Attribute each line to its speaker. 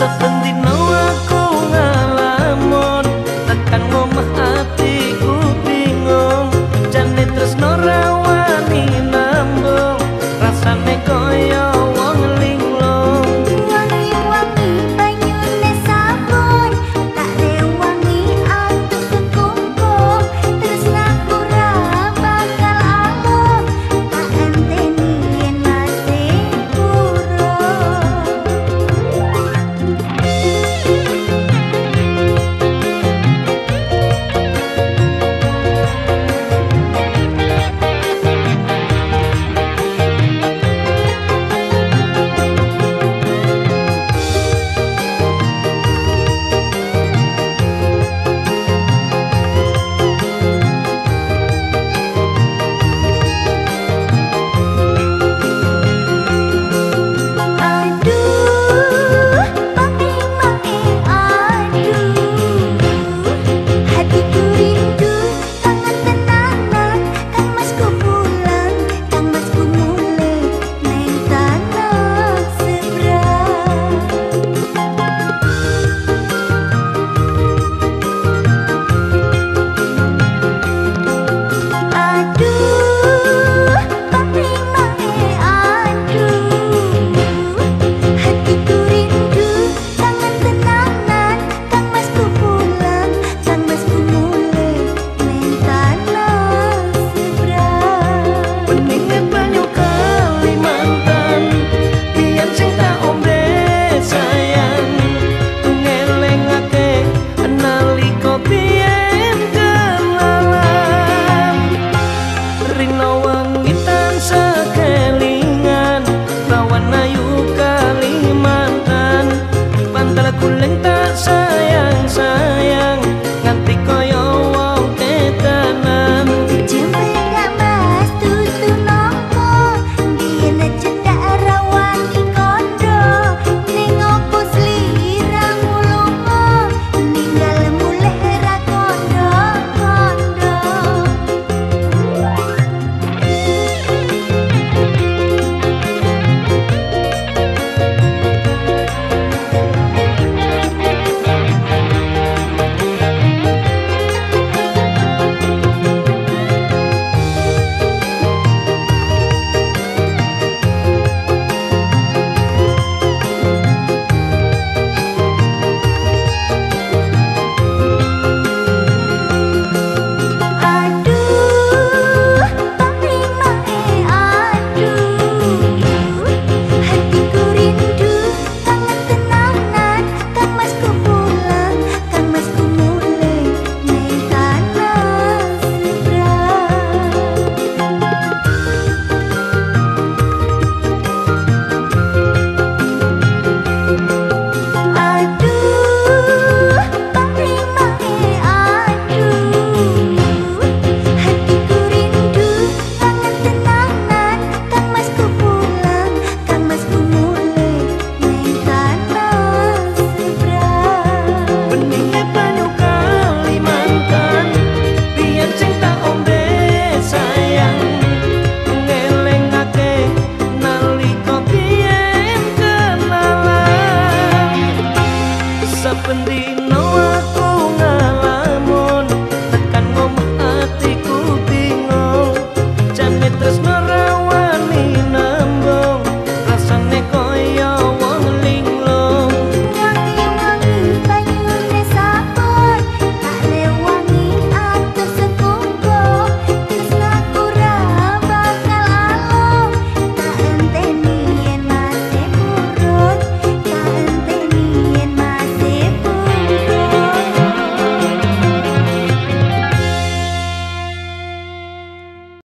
Speaker 1: so con lenta